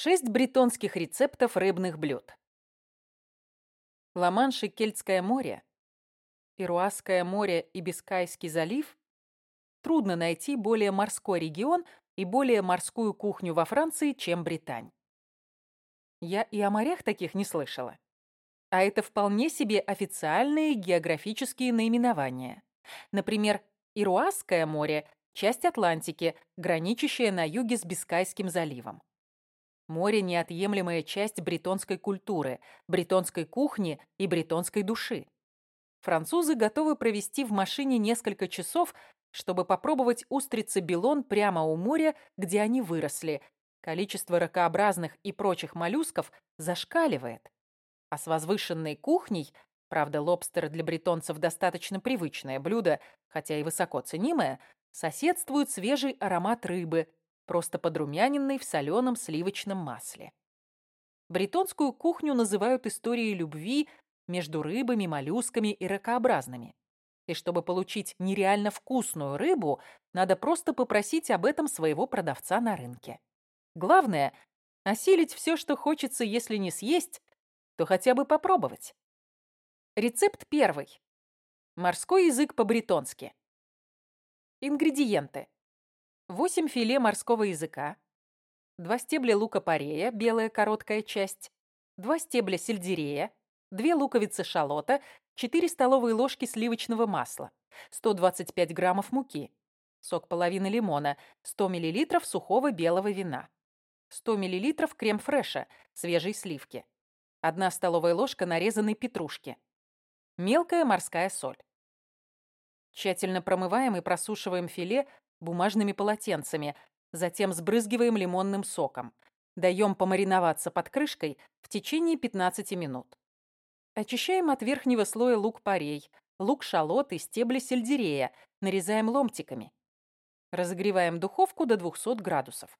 Шесть бретонских рецептов рыбных блюд. Ла-Манш и Кельтское море, Ируасское море и Бискайский залив трудно найти более морской регион и более морскую кухню во Франции, чем Британь. Я и о морях таких не слышала. А это вполне себе официальные географические наименования. Например, Ируасское море – часть Атлантики, граничащая на юге с Бискайским заливом. Море – неотъемлемая часть бретонской культуры, бретонской кухни и бретонской души. Французы готовы провести в машине несколько часов, чтобы попробовать устрицы Белон прямо у моря, где они выросли. Количество ракообразных и прочих моллюсков зашкаливает. А с возвышенной кухней, правда, лобстер для бретонцев достаточно привычное блюдо, хотя и высоко ценимое, соседствует свежий аромат рыбы – просто подрумяненной в соленом сливочном масле. Бретонскую кухню называют историей любви между рыбами, моллюсками и ракообразными. И чтобы получить нереально вкусную рыбу, надо просто попросить об этом своего продавца на рынке. Главное – осилить все, что хочется, если не съесть, то хотя бы попробовать. Рецепт первый. Морской язык по-бретонски. Ингредиенты. 8 филе морского языка, 2 стебля лука-порея, белая короткая часть, 2 стебля сельдерея, 2 луковицы шалота, 4 столовые ложки сливочного масла, 125 граммов муки, сок половины лимона, 100 мл сухого белого вина, 100 мл крем-фреша, свежей сливки, 1 столовая ложка нарезанной петрушки, мелкая морская соль. Тщательно промываем и просушиваем филе бумажными полотенцами, затем сбрызгиваем лимонным соком. Даем помариноваться под крышкой в течение 15 минут. Очищаем от верхнего слоя лук-порей, лук-шалот и стебли сельдерея, нарезаем ломтиками. Разогреваем духовку до 200 градусов.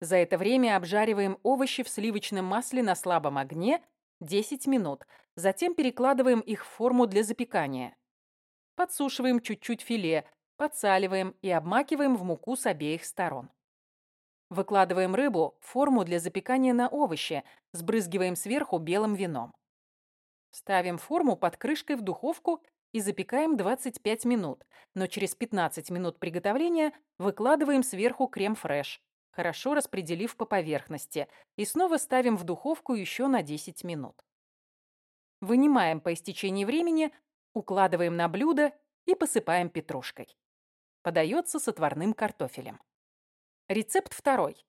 За это время обжариваем овощи в сливочном масле на слабом огне 10 минут, затем перекладываем их в форму для запекания. Подсушиваем чуть-чуть филе, подсаливаем и обмакиваем в муку с обеих сторон. Выкладываем рыбу в форму для запекания на овощи, сбрызгиваем сверху белым вином. Ставим форму под крышкой в духовку и запекаем 25 минут, но через 15 минут приготовления выкладываем сверху крем-фреш, хорошо распределив по поверхности, и снова ставим в духовку еще на 10 минут. Вынимаем по истечении времени, укладываем на блюдо и посыпаем петрушкой. Подается с отварным картофелем. Рецепт второй.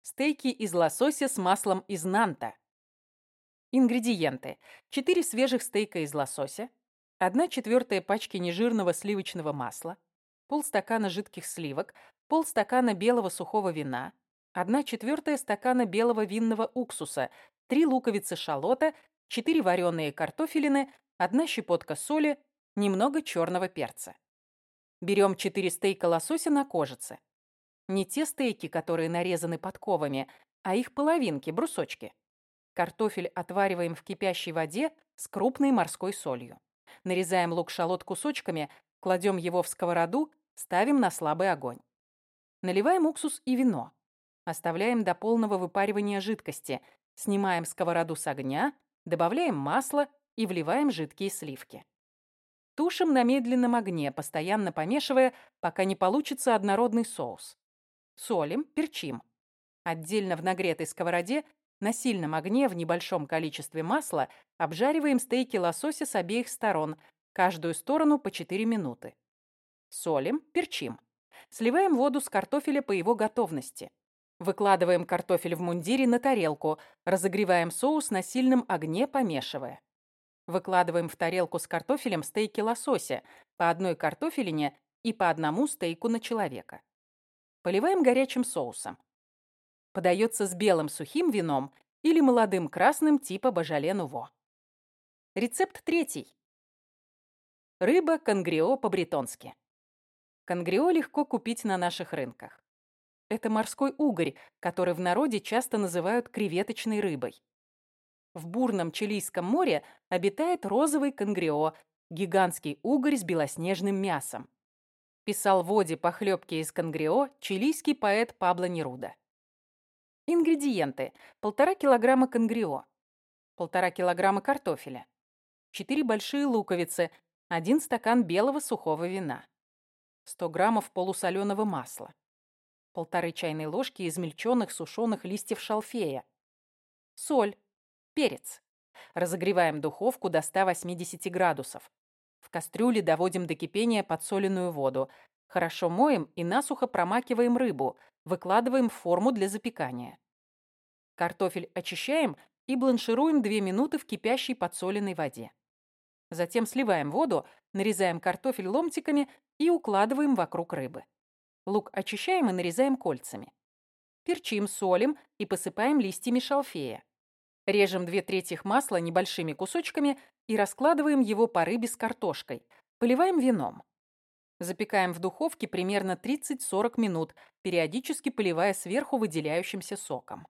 Стейки из лосося с маслом из нанта. Ингредиенты. 4 свежих стейка из лосося, 1 четвертая пачки нежирного сливочного масла, полстакана жидких сливок, полстакана белого сухого вина, 1 четвертая стакана белого винного уксуса, 3 луковицы шалота, 4 вареные картофелины, 1 щепотка соли, немного черного перца. Берем 4 стейка лосося на кожице. Не те стейки, которые нарезаны подковами, а их половинки, брусочки. Картофель отвариваем в кипящей воде с крупной морской солью. Нарезаем лук-шалот кусочками, кладем его в сковороду, ставим на слабый огонь. Наливаем уксус и вино. Оставляем до полного выпаривания жидкости. Снимаем сковороду с огня, добавляем масло и вливаем жидкие сливки. Тушим на медленном огне, постоянно помешивая, пока не получится однородный соус. Солим, перчим. Отдельно в нагретой сковороде на сильном огне в небольшом количестве масла обжариваем стейки лосося с обеих сторон, каждую сторону по 4 минуты. Солим, перчим. Сливаем воду с картофеля по его готовности. Выкладываем картофель в мундире на тарелку, разогреваем соус на сильном огне, помешивая. Выкладываем в тарелку с картофелем стейки лосося, по одной картофелине и по одному стейку на человека. Поливаем горячим соусом. Подается с белым сухим вином или молодым красным типа бажале-нуво. Рецепт третий. Рыба конгрио по-бретонски. Конгрио легко купить на наших рынках. Это морской угорь, который в народе часто называют креветочной рыбой. В бурном Чилийском море обитает розовый конгрио, гигантский угорь с белоснежным мясом. Писал воде похлебки из конгрио чилийский поэт Пабло Неруда. Ингредиенты. Полтора килограмма конгрио. Полтора килограмма картофеля. Четыре большие луковицы. Один стакан белого сухого вина. 100 граммов полусоленого масла. Полторы чайной ложки измельченных сушеных листьев шалфея. Соль. Перец. Разогреваем духовку до 180 градусов. В кастрюле доводим до кипения подсоленную воду. Хорошо моем и насухо промакиваем рыбу. Выкладываем в форму для запекания. Картофель очищаем и бланшируем 2 минуты в кипящей подсоленной воде. Затем сливаем воду, нарезаем картофель ломтиками и укладываем вокруг рыбы. Лук очищаем и нарезаем кольцами. Перчим, солим и посыпаем листьями шалфея. Режем две трети масла небольшими кусочками и раскладываем его по рыбе с картошкой. Поливаем вином. Запекаем в духовке примерно 30-40 минут, периодически поливая сверху выделяющимся соком.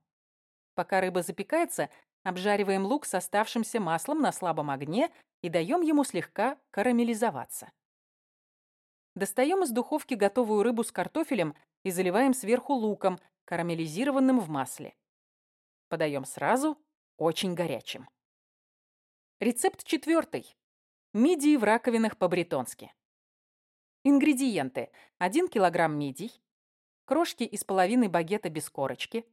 Пока рыба запекается, обжариваем лук с оставшимся маслом на слабом огне и даем ему слегка карамелизоваться. Достаем из духовки готовую рыбу с картофелем и заливаем сверху луком, карамелизированным в масле. Подаем сразу, очень горячим. Рецепт четвертый. Мидии в раковинах по-бретонски. Ингредиенты. 1 кг мидий, крошки из половины багета без корочки,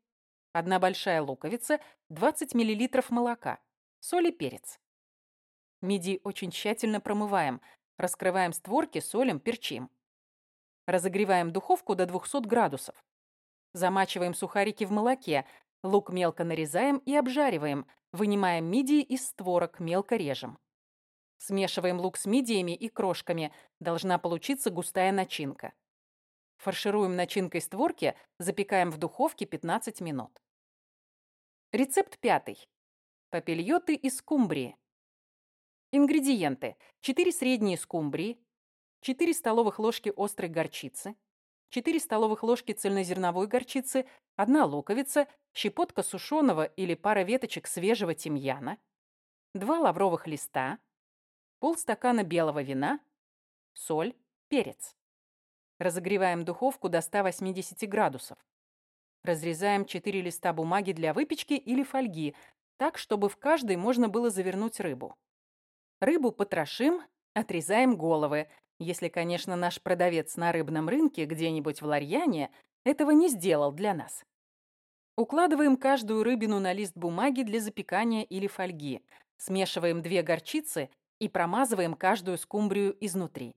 одна большая луковица, 20 мл молока, соль и перец. Мидии очень тщательно промываем, раскрываем створки, солим, перчим. Разогреваем духовку до 200 градусов. Замачиваем сухарики в молоке, лук мелко нарезаем и обжариваем, вынимаем мидии из створок, мелко режем. Смешиваем лук с мидиями и крошками. Должна получиться густая начинка. Фаршируем начинкой створки, запекаем в духовке 15 минут. Рецепт пятый. Папильоты из скумбрии. Ингредиенты. 4 средние скумбрии, 4 столовых ложки острой горчицы, 4 столовых ложки цельнозерновой горчицы, 1 луковица, щепотка сушеного или пара веточек свежего тимьяна, 2 лавровых листа, полстакана белого вина, соль, перец. Разогреваем духовку до 180 градусов. Разрезаем 4 листа бумаги для выпечки или фольги, так, чтобы в каждой можно было завернуть рыбу. Рыбу потрошим, отрезаем головы, если, конечно, наш продавец на рыбном рынке где-нибудь в Ларьяне этого не сделал для нас. Укладываем каждую рыбину на лист бумаги для запекания или фольги, смешиваем две горчицы и промазываем каждую скумбрию изнутри.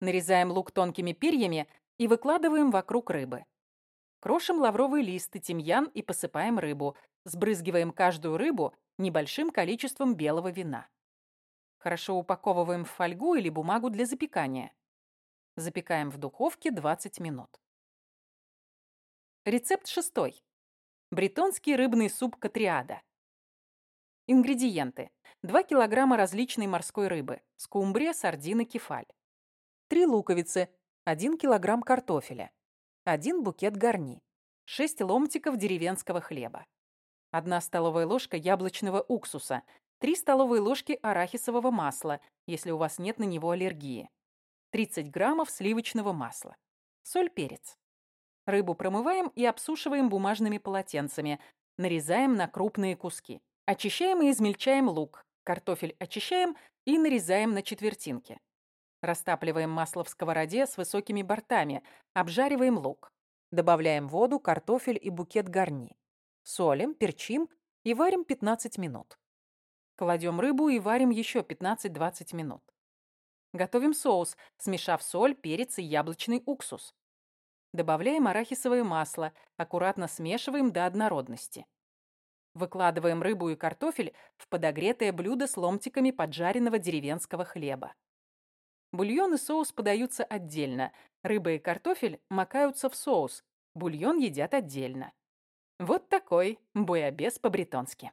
Нарезаем лук тонкими перьями и выкладываем вокруг рыбы. Крошим лавровый лист и тимьян и посыпаем рыбу. Сбрызгиваем каждую рыбу небольшим количеством белого вина. Хорошо упаковываем в фольгу или бумагу для запекания. Запекаем в духовке 20 минут. Рецепт шестой. Бретонский рыбный суп катриада. Ингредиенты. 2 килограмма различной морской рыбы, скумбрия, сардины, кефаль. 3 луковицы, 1 килограмм картофеля, 1 букет гарни, 6 ломтиков деревенского хлеба, 1 столовая ложка яблочного уксуса, 3 столовые ложки арахисового масла, если у вас нет на него аллергии, 30 граммов сливочного масла, соль, перец. Рыбу промываем и обсушиваем бумажными полотенцами, нарезаем на крупные куски. Очищаем и измельчаем лук, картофель очищаем и нарезаем на четвертинки. Растапливаем масло в сковороде с высокими бортами, обжариваем лук. Добавляем воду, картофель и букет гарни. Солим, перчим и варим 15 минут. Кладем рыбу и варим еще 15-20 минут. Готовим соус, смешав соль, перец и яблочный уксус. Добавляем арахисовое масло, аккуратно смешиваем до однородности. Выкладываем рыбу и картофель в подогретое блюдо с ломтиками поджаренного деревенского хлеба. Бульон и соус подаются отдельно. Рыба и картофель макаются в соус. Бульон едят отдельно. Вот такой буябес по-бретонски.